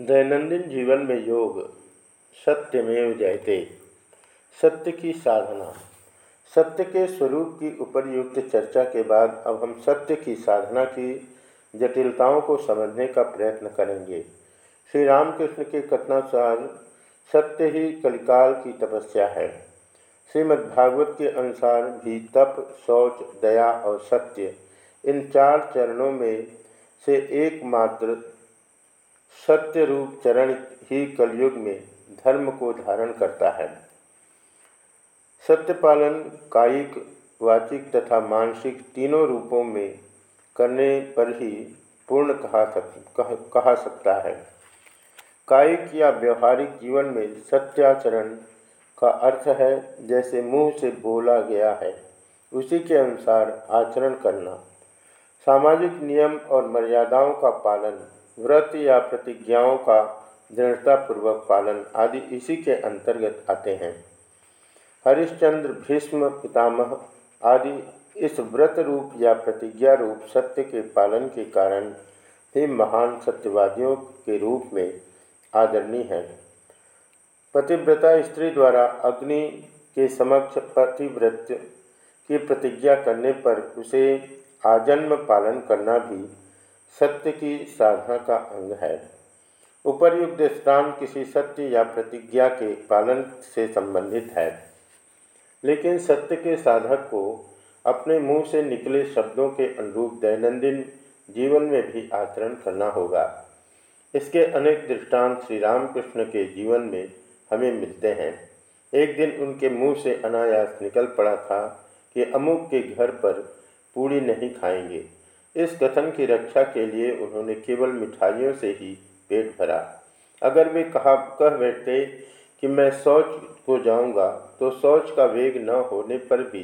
दैनंदिन जीवन में योग सत्यमेव जयते। सत्य की साधना। सत्य के स्वरूप की उपरयुक्त चर्चा के बाद अब हम सत्य की साधना की जटिलताओं को समझने का प्रयत्न करेंगे। श्री रामकृष्ण के कथनानुसार, सत्य ही कलिकाल की तपस्या है। श्रीमद्भागवत के अनुसार भी तप, शौच, दया और सत्य इन चार चरणों में से एकमात्र सत्य रूप चरण ही कलयुग में धर्म को धारण करता है। सत्य पालन कायिक वाचिक तथा मानसिक तीनों रूपों में करने पर ही पूर्ण कहा सक कह, कहा सकता है। कायिक या व्यवहारिक जीवन में सत्याचरण का अर्थ है जैसे मुँह से बोला गया है उसी के अनुसार आचरण करना। सामाजिक नियम और मर्यादाओं का पालन व्रत या प्रतिज्ञाओं का दृढ़तापूर्वक पालन आदि इसी के अंतर्गत आते हैं। हरिश्चंद्र, भीष्म, पितामह आदि इस व्रत रूप या प्रतिज्ञा रूप सत्य के पालन के कारण ही महान सत्यवादियों के रूप में आदरणीय है। पतिव्रता स्त्री द्वारा अग्नि के समक्ष पतिव्रत की प्रतिज्ञा करने पर उसे आजन्म पालन करना भी सत्य की साधना का अंग है। उपरयुक्त स्थान किसी सत्य या प्रतिज्ञा के पालन से संबंधित है। लेकिन सत्य के साधक को अपने मुँह से निकले शब्दों के अनुरूप दैनंदिन जीवन में भी आचरण करना होगा। इसके अनेक दृष्टांत श्री रामकृष्ण के जीवन में हमें मिलते हैं। एक दिन उनके मुँह से अनायास निकल पड़ा था कि अमुक के घर पर पूड़ी नहीं खाएँगे। इस कथन की रक्षा के लिए उन्होंने केवल मिठाइयों से ही पेट भरा। अगर वे कहा, कह बैठते कि मैं शौच को जाऊँगा तो शौच का वेग न होने पर भी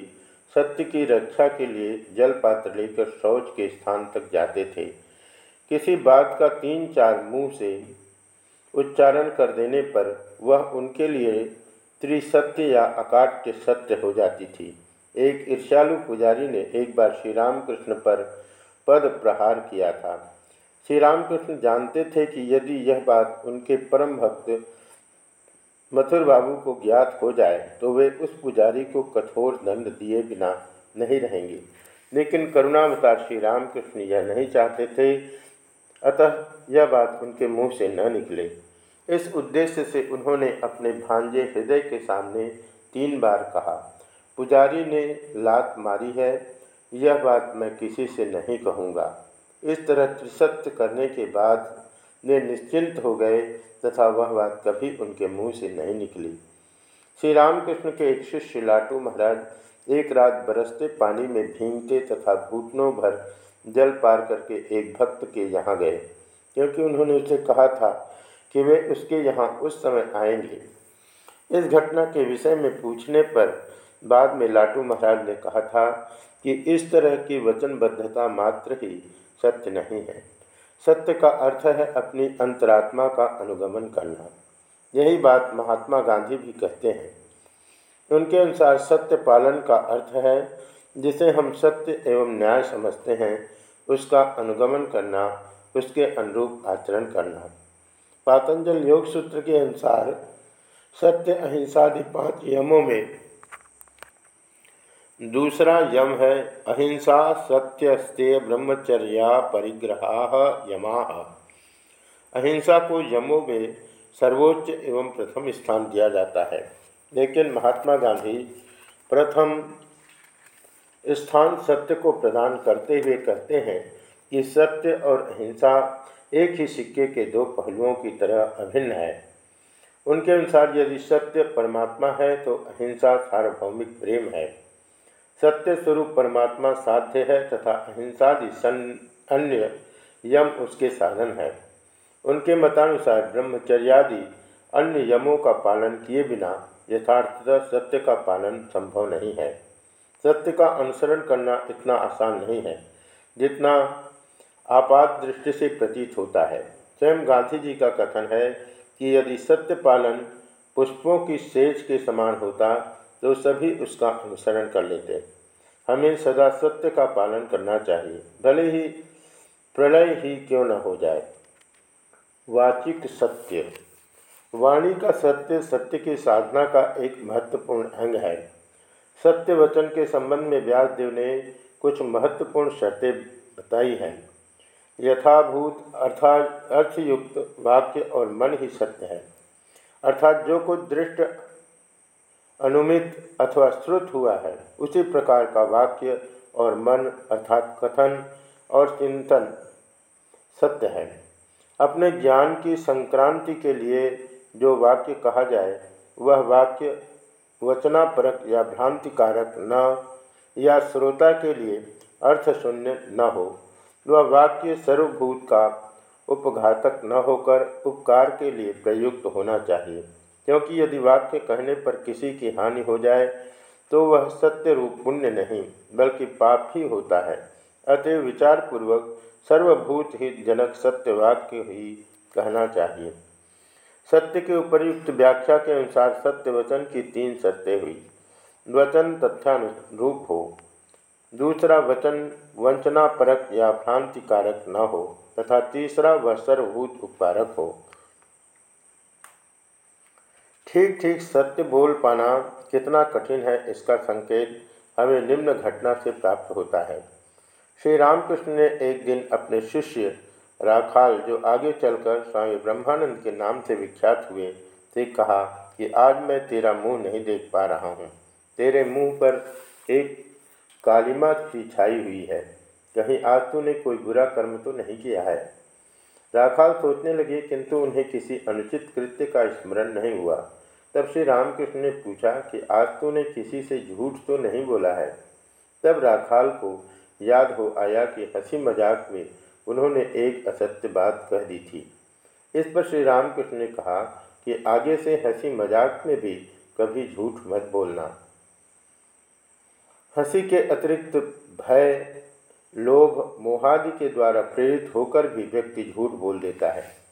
सत्य की रक्षा के लिए जल पात्र लेकर शौच के स्थान तक जाते थे। किसी बात का तीन चार मुँह से उच्चारण कर देने पर वह उनके लिए त्रिसत्य या अकाट्य सत्य हो जाती थी। एक ईर्ष्यालु पुजारी ने एक बार श्री रामकृष्ण पर पद प्रहार किया था। श्री रामकृष्ण जानते थे कि यदि यह बात उनके परम भक्त मथुर बाबू को ज्ञात हो जाए तो वे उस पुजारी को कठोर दंड दिए बिना नहीं रहेंगे। लेकिन करुणावतार श्री रामकृष्ण यह नहीं चाहते थे। अतः यह बात उनके मुँह से न निकले। इस उद्देश्य से उन्होंने अपने भांजे हृदय के सामने तीन बार कहा, पुजारी ने लात मारी है यह बात मैं किसी से नहीं कहूँगा। इस तरह त्रिसत्य करने के बाद वे निश्चिंत हो गए तथा वह बात कभी उनके मुँह से नहीं निकली। श्री रामकृष्ण के एक शिष्य लाटू महाराज एक रात बरसते पानी में भींगते तथा घुटनों भर जल पार करके एक भक्त के यहाँ गए, क्योंकि उन्होंने उसे कहा था कि वे उसके यहाँ उस समय आएँगे। इस घटना के विषय में पूछने पर बाद में लाटू महाराज ने कहा था कि इस तरह की वचनबद्धता मात्र ही सत्य नहीं है। सत्य का अर्थ है अपनी अंतरात्मा का अनुगमन करना। यही बात महात्मा गांधी भी कहते हैं। उनके अनुसार सत्य पालन का अर्थ है, जिसे हम सत्य एवं न्याय समझते हैं, उसका अनुगमन करना, उसके अनुरूप आचरण करना। पातंजल योग सूत्र के अनुसार, सत्य अहिंसादि पाँच यमों में दूसरा यम है, अहिंसा सत्य स्तेय ब्रह्मचर्या परिग्रहा यमा। अहिंसा को यमों में सर्वोच्च एवं प्रथम स्थान दिया जाता है। लेकिन महात्मा गांधी प्रथम स्थान सत्य को प्रदान करते हुए कहते हैं कि सत्य और अहिंसा एक ही सिक्के के दो पहलुओं की तरह अभिन्न है। उनके अनुसार यदि सत्य परमात्मा है तो अहिंसा सार्वभौमिक प्रेम है। सत्य स्वरूप परमात्मा साध्य है तथा अहिंसादि अन्य यम उसके साधन है। उनके मतानुसार ब्रह्मचर्यादि अन्य यमों का पालन किए बिना यथार्थतः सत्य का पालन संभव नहीं है। सत्य का अनुसरण करना इतना आसान नहीं है, जितना आपात दृष्टि से प्रतीत होता है। स्वयं गांधी जी का कथन है कि यदि सत्य पालन पुष्पों की सेज के समान होता तो सभी उसका अनुसरण कर लेते। हमें सदा सत्य का पालन करना चाहिए। भले ही प्रलय ही क्यों न हो जाए। वाचिक सत्य। वाणी का सत्य सत्य की साधना का एक महत्वपूर्ण अंग है। सत्य वचन के संबंध में व्यासदेव ने कुछ महत्वपूर्ण शर्तें बताई हैं। यथाभूत अर्थात अर्थयुक्त वाक्य और मन ही सत्य है। अर्थात जो कुछ दृष्ट अनुमित अथवा श्रुत हुआ है। उसी प्रकार का वाक्य और मन अर्थात कथन और चिंतन सत्य है। अपने ज्ञान की संक्रांति के लिए जो वाक्य कहा जाए, वह वाक्य वचनापरक या भ्रांतिकारक न या श्रोता के लिए अर्थ शून्य न हो। वह वाक्य सर्वभूत का उपघातक न होकर उपकार के लिए प्रयुक्त होना चाहिए। क्योंकि यदि वाक्य कहने पर किसी की हानि हो जाए तो वह सत्य रूप पुण्य नहीं, बल्कि पाप ही होता है। अतः विचारपूर्वक सर्वभूत हित जनक सत्य वाक्य ही कहना चाहिए। सत्य के उपयुक्त व्याख्या के अनुसार सत्य वचन की तीन शर्तें हुई। वचन तथ्यानुरूप हो। दूसरा, वचन वंचना परक या भ्रांतिकारक न हो, तथा तीसरा, वह सर्वभूत उपकारक हो। ठीक ठीक सत्य बोल पाना कितना कठिन है इसका संकेत हमें निम्न घटना से प्राप्त होता है। श्री रामकृष्ण ने एक दिन अपने शिष्य राखाल, जो आगे चलकर स्वामी ब्रह्मानंद के नाम से विख्यात हुए, से कहा कि आज मैं तेरा मुँह नहीं देख पा रहा हूँ। तेरे मुँह पर एक कालिमा की छाई हुई है। कहीं आज तूने कोई बुरा कर्म तो नहीं किया है? राखाल सोचने लगे, किंतु उन्हें किसी अनुचित कृत्य का स्मरण नहीं हुआ। तब श्री रामकृष्ण ने पूछा कि आज तूने किसी से झूठ तो नहीं बोला है? तब राखाल को याद हो आया कि हँसी मज़ाक में उन्होंने एक असत्य बात कह दी थी। इस पर श्री रामकृष्ण ने कहा कि आगे से हँसी मज़ाक में भी कभी झूठ मत बोलना। हँसी के अतिरिक्त भय, लोभ, मोहादि के द्वारा प्रेरित होकर भी व्यक्ति झूठ बोल देता है।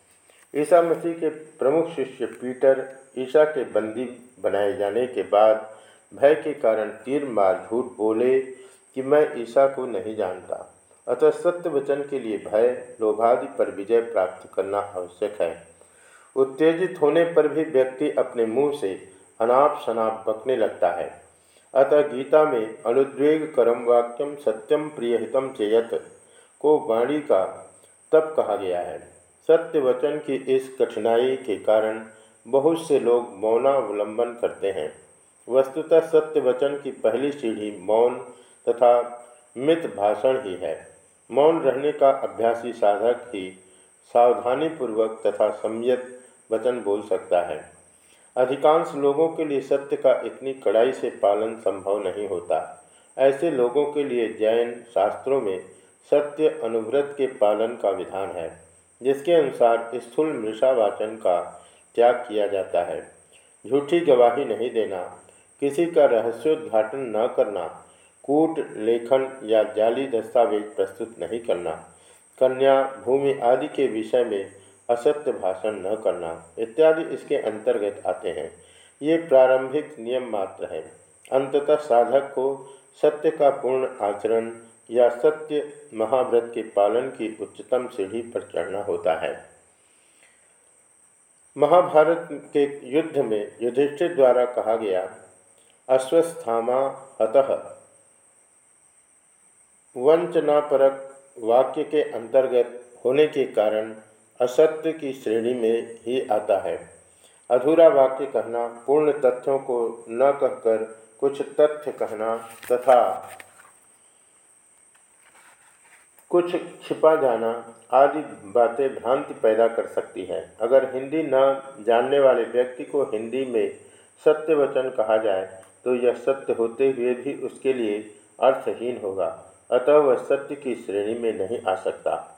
ईसा मसीह के प्रमुख शिष्य पीटर, ईसा के बंदी बनाए जाने के बाद भय के कारण तीर मार झूठ बोले कि मैं ईसा को नहीं जानता। अतः सत्य वचन के लिए भय, लोभादि पर विजय प्राप्त करना आवश्यक है। उत्तेजित होने पर भी व्यक्ति अपने मुँह से अनाप शनाप बकने लगता है। अतः गीता में अनुद्वेग करम वाक्यम सत्यम प्रियहितम चेयत को वाणी का तप कहा गया है। सत्य वचन की इस कठिनाई के कारण बहुत से लोग मौनावलंबन करते हैं। वस्तुतः सत्य वचन की पहली सीढ़ी मौन तथा मित भाषण ही है। मौन रहने का अभ्यासी साधक ही सावधानीपूर्वक तथा संयत वचन बोल सकता है। अधिकांश लोगों के लिए सत्य का इतनी कड़ाई से पालन संभव नहीं होता। ऐसे लोगों के लिए जैन शास्त्रों में सत्य अनुव्रत के पालन का विधान है। जिसके अनुसार स्थूल मृषावाचन का त्याग किया जाता है। झूठी गवाही नहीं देना, किसी का रहस्योद्घाटन न करना, कूट, लेखन या जाली दस्तावेज़ प्रस्तुत नहीं करना, कन्या, भूमि आदि के विषय में असत्य भाषण न करना इत्यादि इसके अंतर्गत आते हैं। ये प्रारंभिक नियम मात्र है। अंततः साधक को सत्य का पूर्ण आचरण या सत्य महाव्रत के पालन की उच्चतम सीढ़ी पर चढ़ना होता है। महाभारत के युद्ध में युधिष्ठिर द्वारा कहा गया, अश्वस्थामा हतः। वंचनापरक वाक्य के अंतर्गत होने के कारण असत्य की श्रेणी में ही आता है। अधूरा वाक्य कहना, पूर्ण तथ्यों को न कहकर कुछ तथ्य कहना तथा कुछ छिपा जाना आदि बातें भ्रांति पैदा कर सकती हैं। अगर हिंदी न जानने वाले व्यक्ति को हिंदी में सत्य वचन कहा जाए तो यह सत्य होते हुए भी उसके लिए अर्थहीन होगा। अतः वह सत्य की श्रेणी में नहीं आ सकता।